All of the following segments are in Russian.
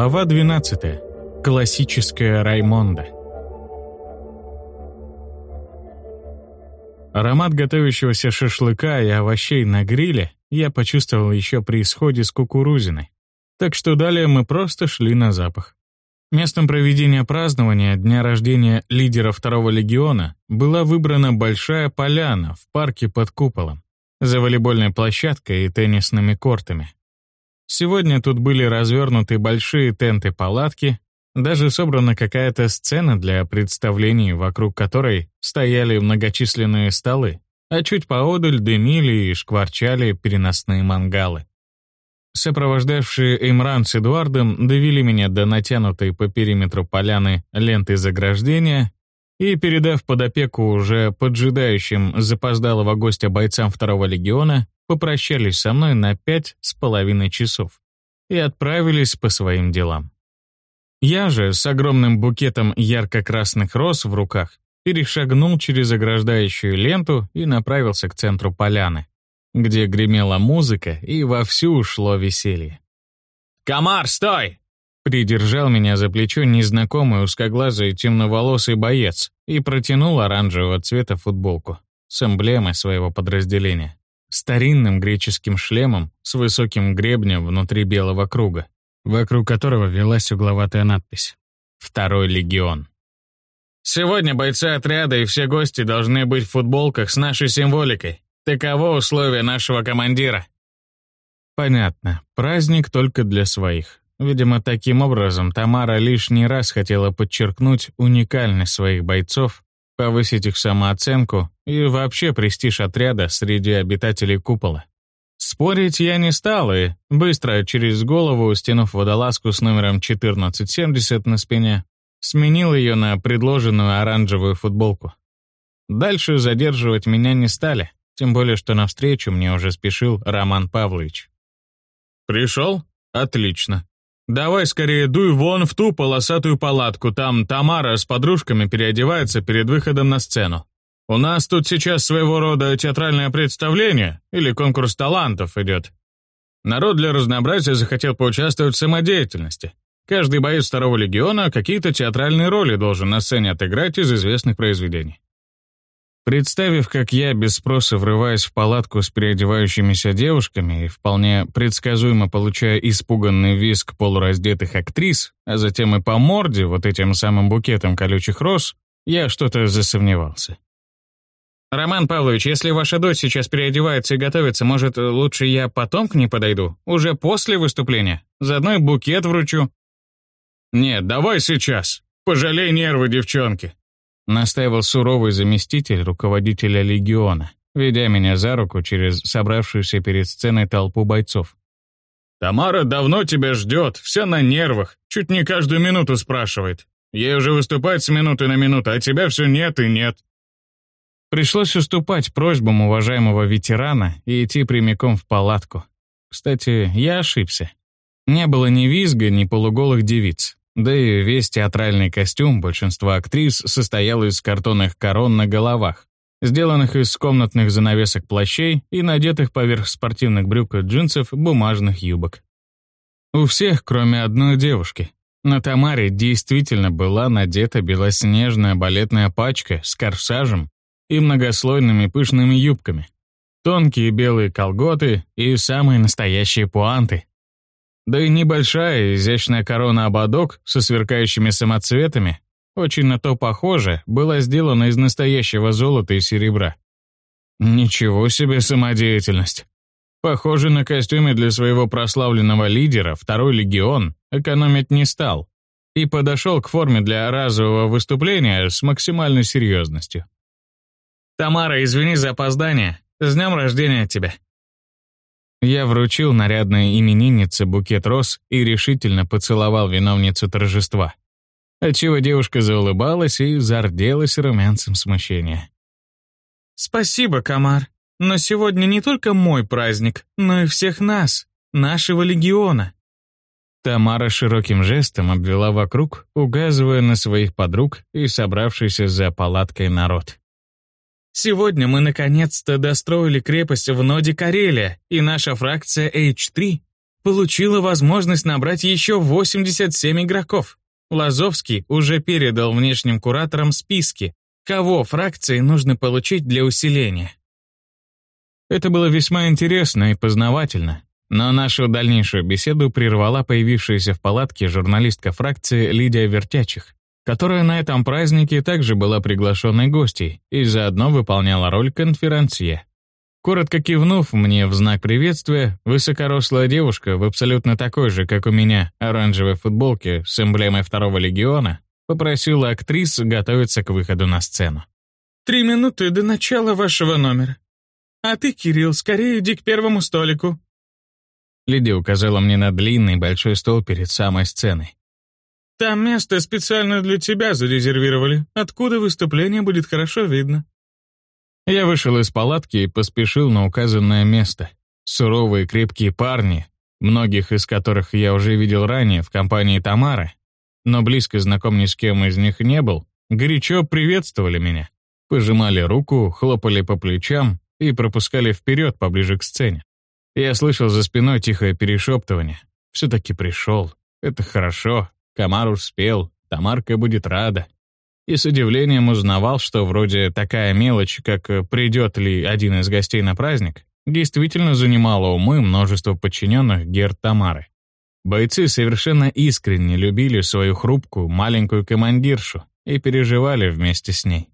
Глава 12. Классическая Раймонда. Аромат готовящегося шашлыка и овощей на гриле я почувствовал еще при исходе с кукурузиной. Так что далее мы просто шли на запах. Местом проведения празднования дня рождения лидера второго легиона была выбрана большая поляна в парке под куполом, за волейбольной площадкой и теннисными кортами. Сегодня тут были развернуты большие тенты-палатки, даже собрана какая-то сцена для представлений, вокруг которой стояли многочисленные столы, а чуть поодаль дымили и шкварчали переносные мангалы. Сопровождавшие Имран с Эдуардом довели меня до натянутой по периметру поляны ленты заграждения и, передав под опеку уже поджидающим запоздалого гостя бойцам второго легиона, попрощались со мной на пять с половиной часов и отправились по своим делам. Я же с огромным букетом ярко-красных роз в руках перешагнул через ограждающую ленту и направился к центру поляны, где гремела музыка и вовсю шло веселье. «Комар, стой!» Придержал меня за плечо незнакомый узкоглазый темноволосый боец и протянул оранжевого цвета футболку с эмблемой своего подразделения старинным греческим шлемом с высоким гребнем внутри белого круга, вокруг которого велась угловатая надпись «Второй легион». «Сегодня бойцы отряда и все гости должны быть в футболках с нашей символикой. Таково условие нашего командира». Понятно. Праздник только для своих. Видимо, таким образом Тамара лишний раз хотела подчеркнуть уникальность своих бойцов повысить их самооценку и вообще престиж отряда среди обитателей купола. Спорить я не стал и, быстро через голову, стянув водолазку с номером 1470 на спине, сменил ее на предложенную оранжевую футболку. Дальше задерживать меня не стали, тем более что навстречу мне уже спешил Роман Павлович. «Пришел? Отлично. «Давай скорее дуй вон в ту полосатую палатку, там Тамара с подружками переодевается перед выходом на сцену. У нас тут сейчас своего рода театральное представление или конкурс талантов идет. Народ для разнообразия захотел поучаствовать в самодеятельности. Каждый боец второго легиона какие-то театральные роли должен на сцене отыграть из известных произведений. Представив, как я без спроса врываюсь в палатку с переодевающимися девушками и вполне предсказуемо получая испуганный визг полураздетых актрис, а затем и по морде вот этим самым букетом колючих роз, я что-то засомневался. «Роман Павлович, если ваша дочь сейчас переодевается и готовится, может, лучше я потом к ней подойду? Уже после выступления? Заодно и букет вручу?» «Нет, давай сейчас. Пожалей нервы девчонки», настаивал суровый заместитель руководителя легиона, ведя меня за руку через собравшуюся перед сценой толпу бойцов. «Тамара давно тебя ждет, вся на нервах, чуть не каждую минуту спрашивает. Ей уже выступать с минуты на минуту, а тебя все нет и нет». Пришлось уступать просьбам уважаемого ветерана и идти прямиком в палатку. Кстати, я ошибся. Не было ни визга, ни полуголых девиц. Да и весь театральный костюм большинства актрис состоял из картонных корон на головах, сделанных из комнатных занавесок плащей и надетых поверх спортивных брюк и джинсов бумажных юбок. У всех, кроме одной девушки. На Тамаре действительно была надета белоснежная балетная пачка с корсажем и многослойными пышными юбками, тонкие белые колготы и самые настоящие пуанты — да и небольшая изящная корона-ободок со сверкающими самоцветами, очень на то похоже, была сделана из настоящего золота и серебра. Ничего себе самодеятельность. Похоже, на костюме для своего прославленного лидера второй легион экономить не стал и подошел к форме для разового выступления с максимальной серьезностью. «Тамара, извини за опоздание. С днем рождения тебя!» Я вручил нарядной имениннице букет роз и решительно поцеловал виновницу торжества. Отчего девушка заулыбалась и зарделась румянцем смущения. «Спасибо, Камар, но сегодня не только мой праздник, но и всех нас, нашего легиона». Тамара широким жестом обвела вокруг, указывая на своих подруг и собравшийся за палаткой народ. Сегодня мы наконец-то достроили крепость в Ноде Карелия, и наша фракция H3 получила возможность набрать еще 87 игроков. Лазовский уже передал внешним кураторам списки, кого фракции нужно получить для усиления. Это было весьма интересно и познавательно, но нашу дальнейшую беседу прервала появившаяся в палатке журналистка фракции Лидия Вертячих, которая на этом празднике также была приглашенной гостьей и заодно выполняла роль конферансье. Коротко кивнув мне в знак приветствия, высокорослая девушка в абсолютно такой же, как у меня, оранжевой футболке с эмблемой второго легиона попросила актрис готовиться к выходу на сцену. «Три минуты до начала вашего номера. А ты, Кирилл, скорее иди к первому столику». Лидия указала мне на длинный большой стол перед самой сценой. Там место специально для тебя зарезервировали, откуда выступление будет хорошо видно». Я вышел из палатки и поспешил на указанное место. Суровые крепкие парни, многих из которых я уже видел ранее в компании Тамары, но близко знаком ни с кем из них не был, горячо приветствовали меня. Пожимали руку, хлопали по плечам и пропускали вперед поближе к сцене. Я слышал за спиной тихое перешептывание. «Все-таки пришел. Это хорошо. Комар успел, Тамарка будет рада. И с удивлением узнавал, что вроде такая мелочь, как придет ли один из гостей на праздник, действительно занимала умы множество подчиненных Герд Тамары. Бойцы совершенно искренне любили свою хрупкую маленькую командиршу и переживали вместе с ней.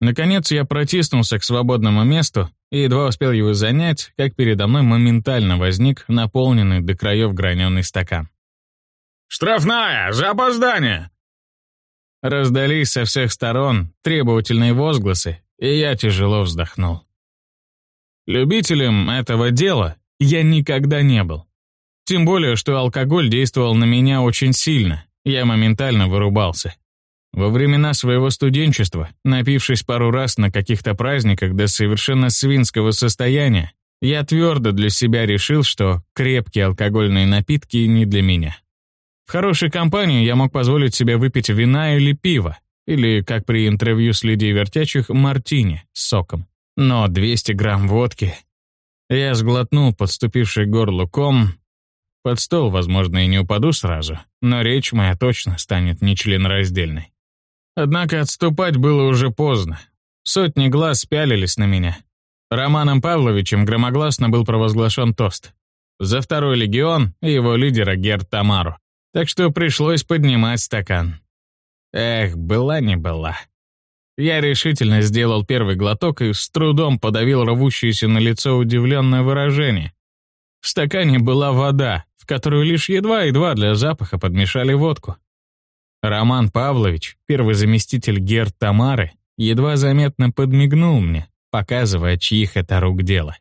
Наконец я протиснулся к свободному месту и едва успел его занять, как передо мной моментально возник наполненный до краев граненый стакан. «Штрафная! За опоздание!» Раздались со всех сторон требовательные возгласы, и я тяжело вздохнул. Любителем этого дела я никогда не был. Тем более, что алкоголь действовал на меня очень сильно, я моментально вырубался. Во времена своего студенчества, напившись пару раз на каких-то праздниках до совершенно свинского состояния, я твердо для себя решил, что крепкие алкогольные напитки не для меня. Хорошей компании я мог позволить себе выпить вина или пиво, или, как при интервью с Лидией Вертячих, мартини с соком. Но 200 грамм водки... Я сглотнул подступивший горлу ком. Под стол, возможно, и не упаду сразу, но речь моя точно станет нечленораздельной. Однако отступать было уже поздно. Сотни глаз пялились на меня. Романом Павловичем громогласно был провозглашен тост. За второй легион и его лидера Герд Тамару так что пришлось поднимать стакан. Эх, была не была. Я решительно сделал первый глоток и с трудом подавил рвущееся на лицо удивленное выражение. В стакане была вода, в которую лишь едва-едва для запаха подмешали водку. Роман Павлович, первый заместитель Герд Тамары, едва заметно подмигнул мне, показывая, чьих это рук дело.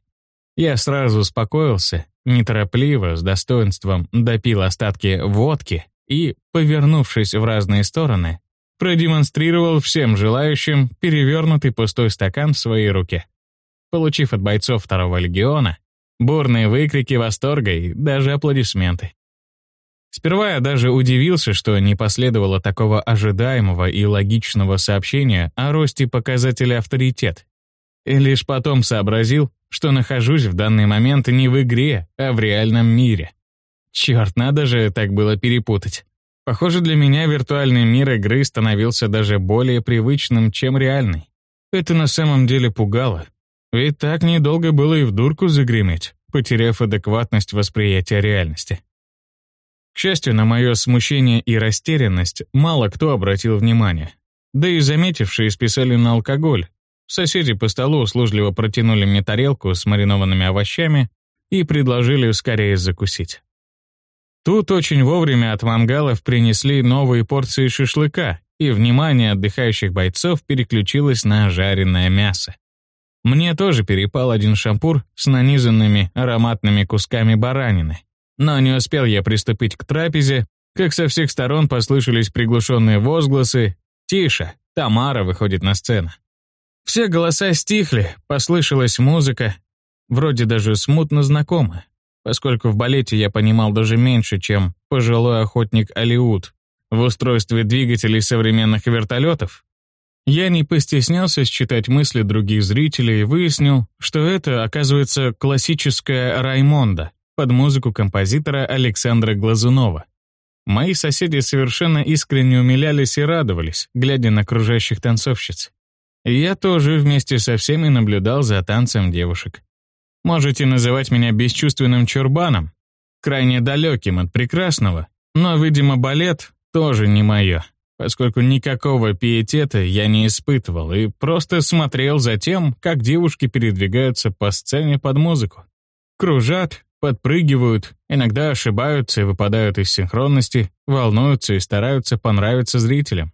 Я сразу успокоился неторопливо, с достоинством допил остатки водки и, повернувшись в разные стороны, продемонстрировал всем желающим перевернутый пустой стакан в своей руке. Получив от бойцов второго легиона бурные выкрики восторга и даже аплодисменты. Сперва я даже удивился, что не последовало такого ожидаемого и логичного сообщения о росте показателя авторитет. Лишь потом сообразил, что нахожусь в данный момент не в игре, а в реальном мире. Черт, надо же так было перепутать. Похоже, для меня виртуальный мир игры становился даже более привычным, чем реальный. Это на самом деле пугало. Ведь так недолго было и в дурку загреметь, потеряв адекватность восприятия реальности. К счастью, на мое смущение и растерянность мало кто обратил внимание. Да и заметившие списали на алкоголь, Соседи по столу услужливо протянули мне тарелку с маринованными овощами и предложили скорее закусить. Тут очень вовремя от мангалов принесли новые порции шашлыка, и внимание отдыхающих бойцов переключилось на жареное мясо. Мне тоже перепал один шампур с нанизанными ароматными кусками баранины. Но не успел я приступить к трапезе, как со всех сторон послышались приглушенные возгласы «Тише! Тамара выходит на сцену!» Все голоса стихли, послышалась музыка, вроде даже смутно знакомая, поскольку в балете я понимал даже меньше, чем пожилой охотник Алиут в устройстве двигателей современных вертолетов. Я не постеснялся считать мысли других зрителей и выяснил, что это, оказывается, классическая Раймонда, под музыку композитора Александра Глазунова. Мои соседи совершенно искренне умилялись и радовались, глядя на окружающих танцовщиц. Я тоже вместе со всеми наблюдал за танцем девушек. Можете называть меня бесчувственным чурбаном, крайне далеким от прекрасного, но, видимо, балет тоже не мое, поскольку никакого пиетета я не испытывал и просто смотрел за тем, как девушки передвигаются по сцене под музыку. Кружат, подпрыгивают, иногда ошибаются и выпадают из синхронности, волнуются и стараются понравиться зрителям.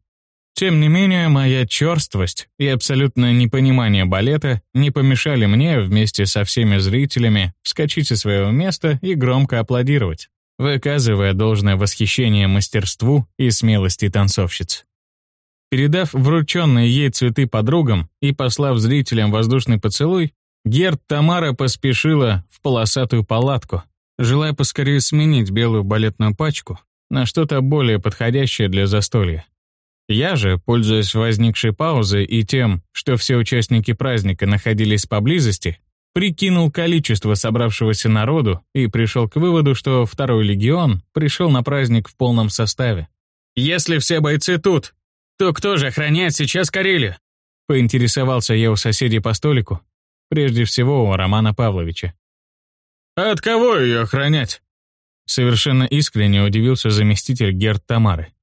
Тем не менее, моя черствость и абсолютное непонимание балета не помешали мне вместе со всеми зрителями вскочить со своего места и громко аплодировать, выказывая должное восхищение мастерству и смелости танцовщиц. Передав врученные ей цветы подругам и послав зрителям воздушный поцелуй, Герд Тамара поспешила в полосатую палатку, желая поскорее сменить белую балетную пачку на что-то более подходящее для застолья. Я же, пользуясь возникшей паузой и тем, что все участники праздника находились поблизости, прикинул количество собравшегося народу и пришел к выводу, что второй легион пришел на праздник в полном составе. «Если все бойцы тут, то кто же охраняет сейчас Карелию?» Поинтересовался я у соседей по столику, прежде всего у Романа Павловича. «А от кого ее охранять?» Совершенно искренне удивился заместитель Герд Тамары.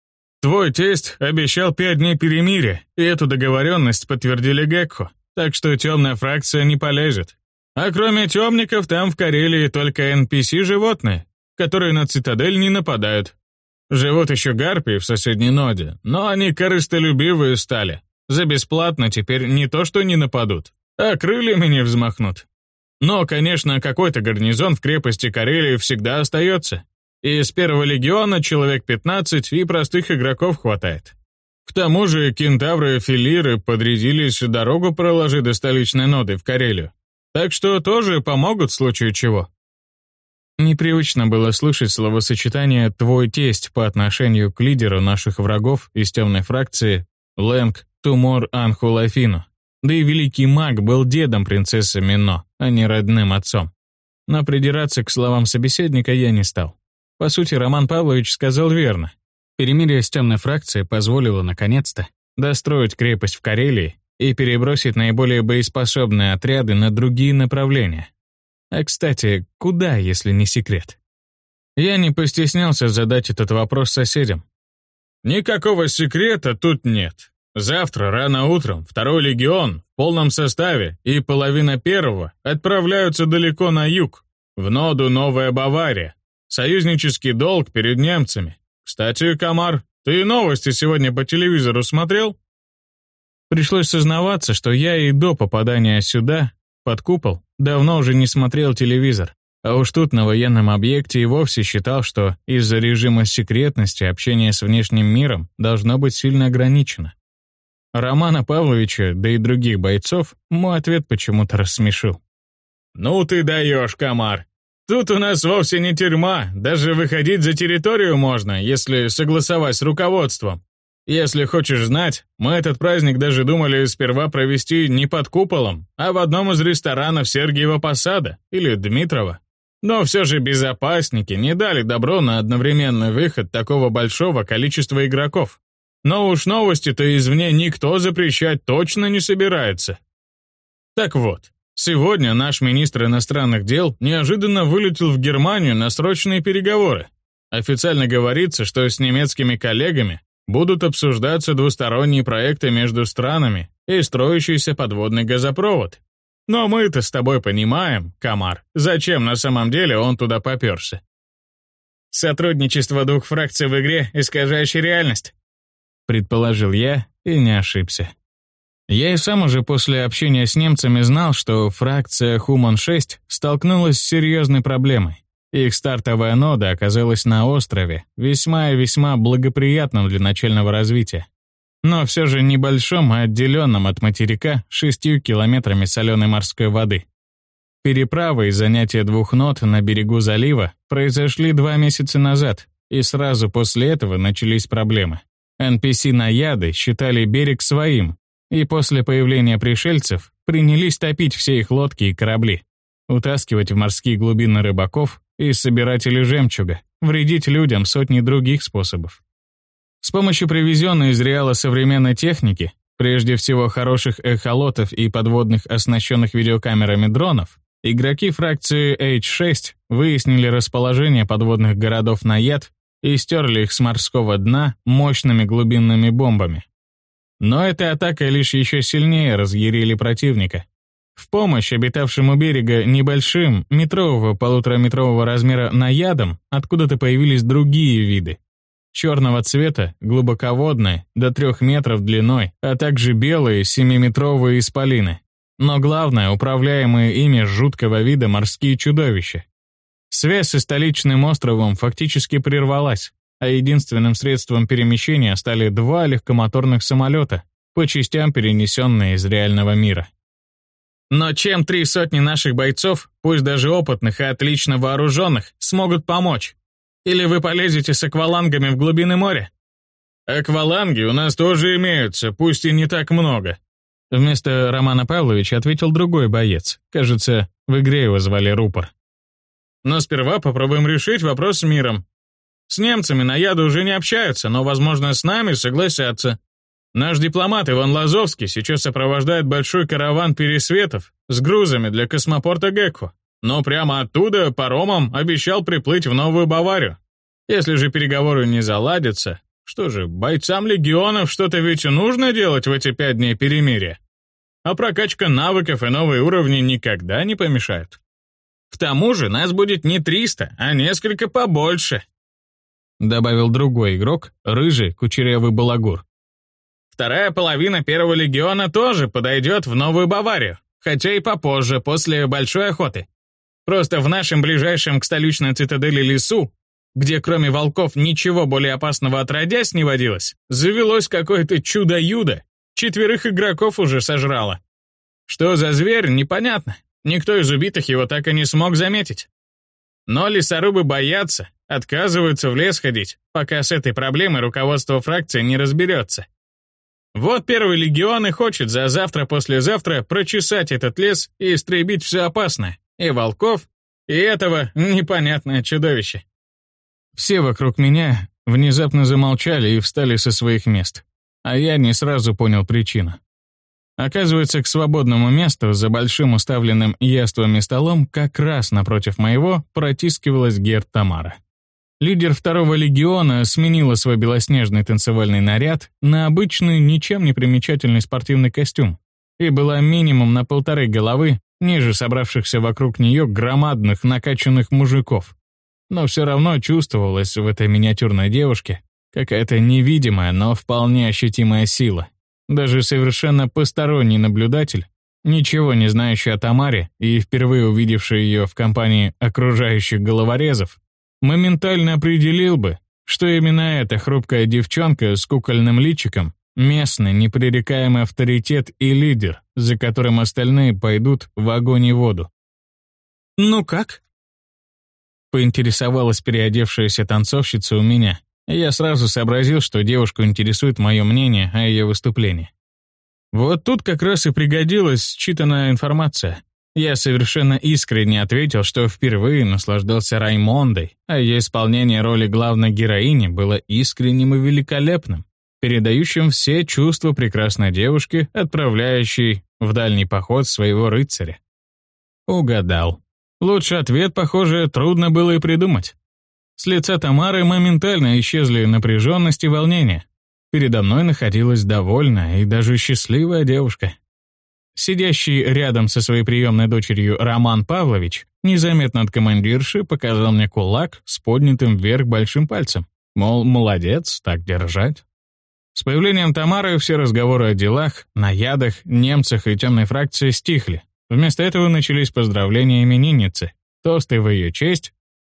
Твой тесть обещал пять дней перемирия, и эту договоренность подтвердили Гекхо, так что темная фракция не полезет. А кроме темников, там в Карелии только NPC-животные, которые на цитадель не нападают. Живут еще гарпии в соседней ноде, но они корыстолюбивые стали. За бесплатно теперь не то что не нападут, а крыльями не взмахнут. Но, конечно, какой-то гарнизон в крепости Карелии всегда остается. Из первого легиона человек 15 и простых игроков хватает. К тому же кентавры и филиры подрядились дорогу проложить до столичной ноды в Карелию. Так что тоже помогут в случае чего. Непривычно было слышать словосочетание «твой тесть» по отношению к лидеру наших врагов из темной фракции Лэнг Тумор Анхулафину. Да и великий маг был дедом принцессы Мино, а не родным отцом. Но придираться к словам собеседника я не стал. По сути, Роман Павлович сказал верно. Перемирие с темной фракцией позволило, наконец-то, достроить крепость в Карелии и перебросить наиболее боеспособные отряды на другие направления. А, кстати, куда, если не секрет? Я не постеснялся задать этот вопрос соседям. «Никакого секрета тут нет. Завтра рано утром второй легион в полном составе и половина первого отправляются далеко на юг, в ноду Новая Бавария, Союзнический долг перед немцами. Кстати, Камар, ты новости сегодня по телевизору смотрел? Пришлось сознаваться, что я и до попадания сюда, под купол, давно уже не смотрел телевизор. А уж тут на военном объекте и вовсе считал, что из-за режима секретности общение с внешним миром должно быть сильно ограничено. Романа Павловича, да и других бойцов, мой ответ почему-то рассмешил. «Ну ты даешь, Камар. Тут у нас вовсе не тюрьма, даже выходить за территорию можно, если согласовать с руководством. Если хочешь знать, мы этот праздник даже думали сперва провести не под куполом, а в одном из ресторанов Сергиева Посада или Дмитрова. Но все же безопасники не дали добро на одновременный выход такого большого количества игроков. Но уж новости-то извне никто запрещать точно не собирается. Так вот, Сегодня наш министр иностранных дел неожиданно вылетел в Германию на срочные переговоры. Официально говорится, что с немецкими коллегами будут обсуждаться двусторонние проекты между странами и строящийся подводный газопровод. Но мы-то с тобой понимаем, Камар, зачем на самом деле он туда поперся. Сотрудничество двух фракций в игре, искажающей реальность. Предположил я и не ошибся. Я и сам уже после общения с немцами знал, что фракция Хуман-6 столкнулась с серьезной проблемой. Их стартовая нода оказалась на острове, весьма и весьма благоприятном для начального развития. Но все же небольшом и отделенном от материка шестью километрами соленой морской воды. Переправа и занятие двух нот на берегу залива произошли два месяца назад, и сразу после этого начались проблемы. NPC-наяды считали берег своим и после появления пришельцев принялись топить все их лодки и корабли. утаскивать в морские глубины рыбаков и собирателей жемчуга, вредить людям сотни других способов. С помощью привезенной из Реала современной техники, прежде всего хороших эхолотов и подводных оснащенных видеокамерами дронов, игроки фракции H6 выяснили расположение подводных городов на яд и стерли их с морского дна мощными глубинными бомбами. Но эта атака лишь еще сильнее разъярили противника. В помощь обитавшим у берега небольшим, метрового, полутораметрового размера наядом откуда-то появились другие виды. Черного цвета, глубоководные, до трех метров длиной, а также белые, семиметровые исполины. Но главное, управляемые ими жуткого вида морские чудовища. Связь со столичным островом фактически прервалась, а единственным средством перемещения стали два легкомоторных самолета, по частям перенесенные из реального мира. Но чем три сотни наших бойцов, пусть даже опытных и отлично вооруженных, смогут помочь? Или вы полезете с аквалангами в глубины моря? Акваланги у нас тоже имеются, пусть и не так много. Вместо Романа Павловича ответил другой боец. Кажется, в игре его звали Рупор. Но сперва попробуем решить вопрос с миром. С немцами на яду уже не общаются, но, возможно, с нами согласятся. Наш дипломат Иван Лазовский сейчас сопровождает большой караван пересветов с грузами для космопорта Гекко, но прямо оттуда паромом обещал приплыть в Новую Баварию. Если же переговоры не заладятся, что же, бойцам легионов что-то ведь нужно делать в эти пять дней перемирия. А прокачка навыков и новые уровни никогда не помешают. К тому же нас будет не 300, а несколько побольше. Добавил другой игрок, рыжий, кучерявый балагур. Вторая половина первого легиона тоже подойдет в Новую Баварию, хотя и попозже, после большой охоты. Просто в нашем ближайшем к столичной цитадели лесу, где кроме волков ничего более опасного отродясь не водилось, завелось какое-то чудо-юдо. Четверых игроков уже сожрало. Что за зверь, непонятно. Никто из убитых его так и не смог заметить. Но лесорубы боятся, отказываются в лес ходить, пока с этой проблемой руководство фракции не разберется. Вот первый легион и хочет за завтра-послезавтра прочесать этот лес и истребить все опасное. И волков, и этого непонятное чудовище. Все вокруг меня внезапно замолчали и встали со своих мест. А я не сразу понял причину. Оказывается, к свободному месту за большим уставленным яствами столом как раз напротив моего протискивалась Герд Тамара. Лидер второго легиона сменила свой белоснежный танцевальный наряд на обычный, ничем не примечательный спортивный костюм и была минимум на полторы головы ниже собравшихся вокруг нее громадных накачанных мужиков. Но все равно чувствовалась в этой миниатюрной девушке какая-то невидимая, но вполне ощутимая сила. Даже совершенно посторонний наблюдатель, ничего не знающий о Тамаре и впервые увидевший ее в компании окружающих головорезов, моментально определил бы, что именно эта хрупкая девчонка с кукольным личиком — местный непререкаемый авторитет и лидер, за которым остальные пойдут в огонь и воду. «Ну как?» Поинтересовалась переодевшаяся танцовщица у меня. Я сразу сообразил, что девушку интересует мое мнение о ее выступлении. Вот тут как раз и пригодилась считанная информация. Я совершенно искренне ответил, что впервые наслаждался Раймондой, а ее исполнение роли главной героини было искренним и великолепным, передающим все чувства прекрасной девушки, отправляющей в дальний поход своего рыцаря. Угадал. Лучший ответ, похоже, трудно было и придумать. С лица Тамары моментально исчезли напряженность и волнение. Передо мной находилась довольная и даже счастливая девушка. Сидящий рядом со своей приемной дочерью Роман Павлович незаметно от командирши показал мне кулак с поднятым вверх большим пальцем. Мол, молодец, так держать. С появлением Тамары все разговоры о делах, наядах, немцах и темной фракции стихли. Вместо этого начались поздравления именинницы, тосты в ее честь.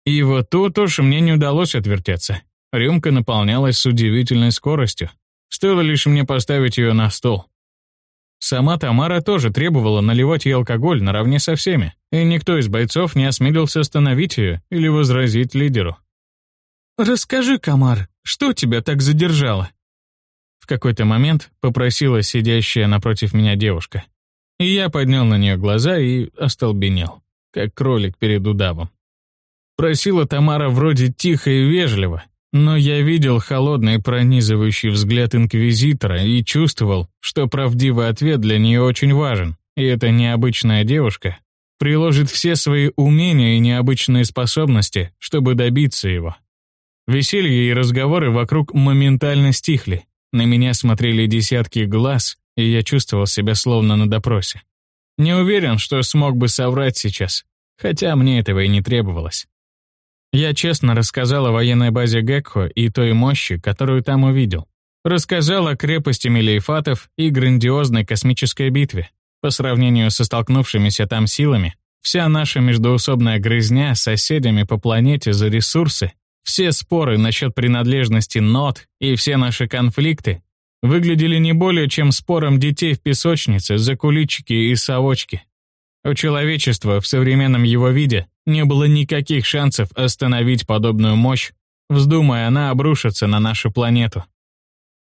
И вот тут уж мне не удалось отвертеться. Рюмка наполнялась с удивительной скоростью. Стоило лишь мне поставить ее на стол. Сама Тамара тоже требовала наливать ей алкоголь наравне со всеми, и никто из бойцов не осмелился остановить ее или возразить лидеру. «Расскажи, Камар, что тебя так задержало?» В какой-то момент попросила сидящая напротив меня девушка. И я поднял на нее глаза и остолбенел. как кролик перед удавом. Просила Тамара вроде тихо и вежливо, но я видел холодный пронизывающий взгляд инквизитора и чувствовал, что правдивый ответ для нее очень важен, и эта необычная девушка приложит все свои умения и необычные способности, чтобы добиться его. Веселье и разговоры вокруг моментально стихли. На меня смотрели десятки глаз, и я чувствовал себя словно на допросе. Не уверен, что смог бы соврать сейчас, хотя мне этого и не требовалось. Я честно рассказал о военной базе Гекхо и той мощи, которую там увидел. Рассказал о крепости Мелиефатов и грандиозной космической битве. По сравнению со столкнувшимися там силами, вся наша междоусобная грызня с соседями по планете за ресурсы, все споры насчет принадлежности нот и все наши конфликты выглядели не более чем спором детей в песочнице за куличики и совочки. У человечества в современном его виде не было никаких шансов остановить подобную мощь, вздумая она обрушиться на нашу планету.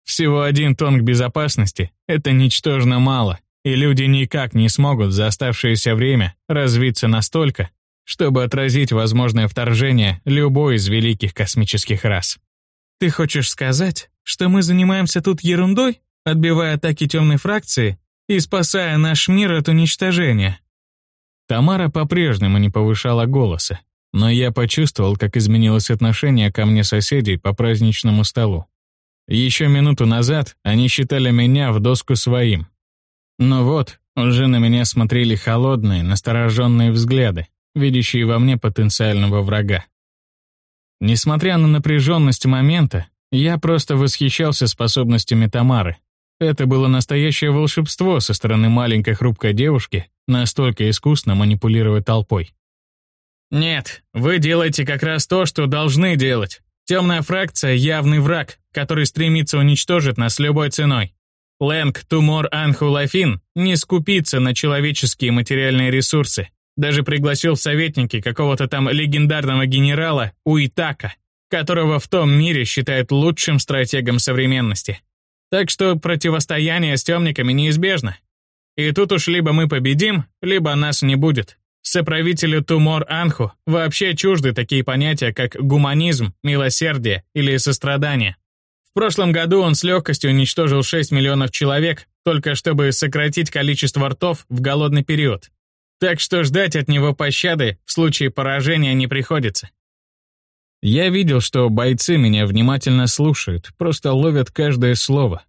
Всего один тонк безопасности — это ничтожно мало, и люди никак не смогут за оставшееся время развиться настолько, чтобы отразить возможное вторжение любой из великих космических рас. Ты хочешь сказать, что мы занимаемся тут ерундой, отбивая атаки темной фракции и спасая наш мир от уничтожения? Тамара по-прежнему не повышала голоса, но я почувствовал, как изменилось отношение ко мне соседей по праздничному столу. Еще минуту назад они считали меня в доску своим. Но вот, уже на меня смотрели холодные, настороженные взгляды, видящие во мне потенциального врага. Несмотря на напряженность момента, я просто восхищался способностями Тамары. Это было настоящее волшебство со стороны маленькой хрупкой девушки, настолько искусно манипулировать толпой. «Нет, вы делаете как раз то, что должны делать. Темная фракция — явный враг, который стремится уничтожить нас любой ценой. Лэнг Тумор Анхулафин не скупится на человеческие материальные ресурсы. Даже пригласил в советники какого-то там легендарного генерала Уитака, которого в том мире считают лучшим стратегом современности. Так что противостояние с темниками неизбежно. И тут уж либо мы победим, либо нас не будет. Соправителю Тумор Анху вообще чужды такие понятия, как гуманизм, милосердие или сострадание. В прошлом году он с легкостью уничтожил 6 миллионов человек, только чтобы сократить количество ртов в голодный период. Так что ждать от него пощады в случае поражения не приходится. Я видел, что бойцы меня внимательно слушают, просто ловят каждое слово.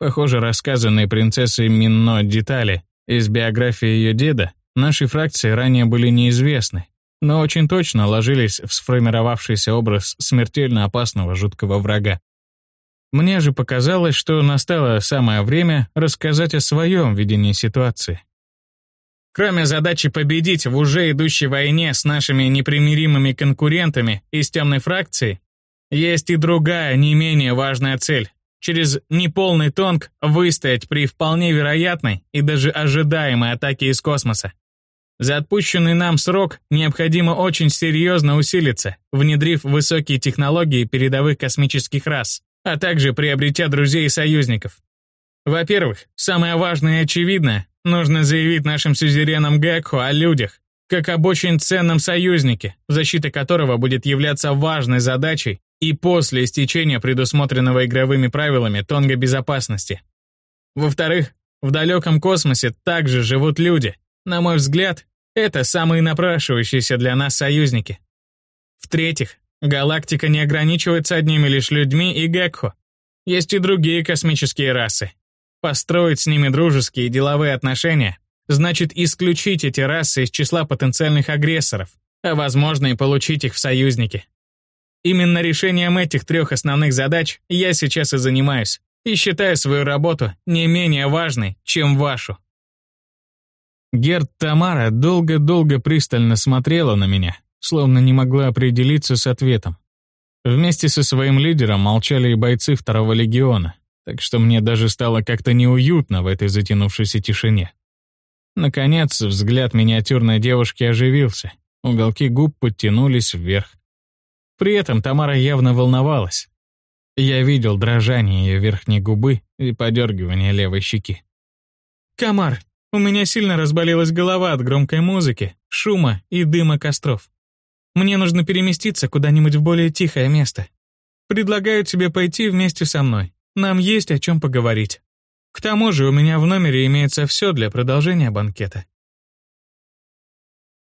Похоже, рассказанные принцессой Минно детали из биографии ее деда нашей фракции ранее были неизвестны, но очень точно ложились в сформировавшийся образ смертельно опасного жуткого врага. Мне же показалось, что настало самое время рассказать о своем видении ситуации. Кроме задачи победить в уже идущей войне с нашими непримиримыми конкурентами из темной фракции, есть и другая, не менее важная цель — через неполный тонг выстоять при вполне вероятной и даже ожидаемой атаке из космоса. За отпущенный нам срок необходимо очень серьезно усилиться, внедрив высокие технологии передовых космических рас, а также приобретя друзей и союзников. Во-первых, самое важное и очевидное, Нужно заявить нашим сюзеренам Гекхо о людях, как об очень ценном союзнике, защита которого будет являться важной задачей и после истечения предусмотренного игровыми правилами тонга безопасности. Во-вторых, в далеком космосе также живут люди. На мой взгляд, это самые напрашивающиеся для нас союзники. В-третьих, галактика не ограничивается одними лишь людьми и Гекхо. Есть и другие космические расы. Построить с ними дружеские и деловые отношения значит исключить эти расы из числа потенциальных агрессоров, а возможно и получить их в союзники. Именно решением этих трех основных задач я сейчас и занимаюсь, и считаю свою работу не менее важной, чем вашу. Герд Тамара долго-долго пристально смотрела на меня, словно не могла определиться с ответом. Вместе со своим лидером молчали и бойцы второго легиона, так что мне даже стало как-то неуютно в этой затянувшейся тишине. Наконец, взгляд миниатюрной девушки оживился, уголки губ подтянулись вверх. При этом Тамара явно волновалась. Я видел дрожание ее верхней губы и подергивание левой щеки. «Камар, у меня сильно разболелась голова от громкой музыки, шума и дыма костров. Мне нужно переместиться куда-нибудь в более тихое место. Предлагаю тебе пойти вместе со мной. Нам есть о чем поговорить. К тому же у меня в номере имеется все для продолжения банкета.